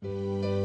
Música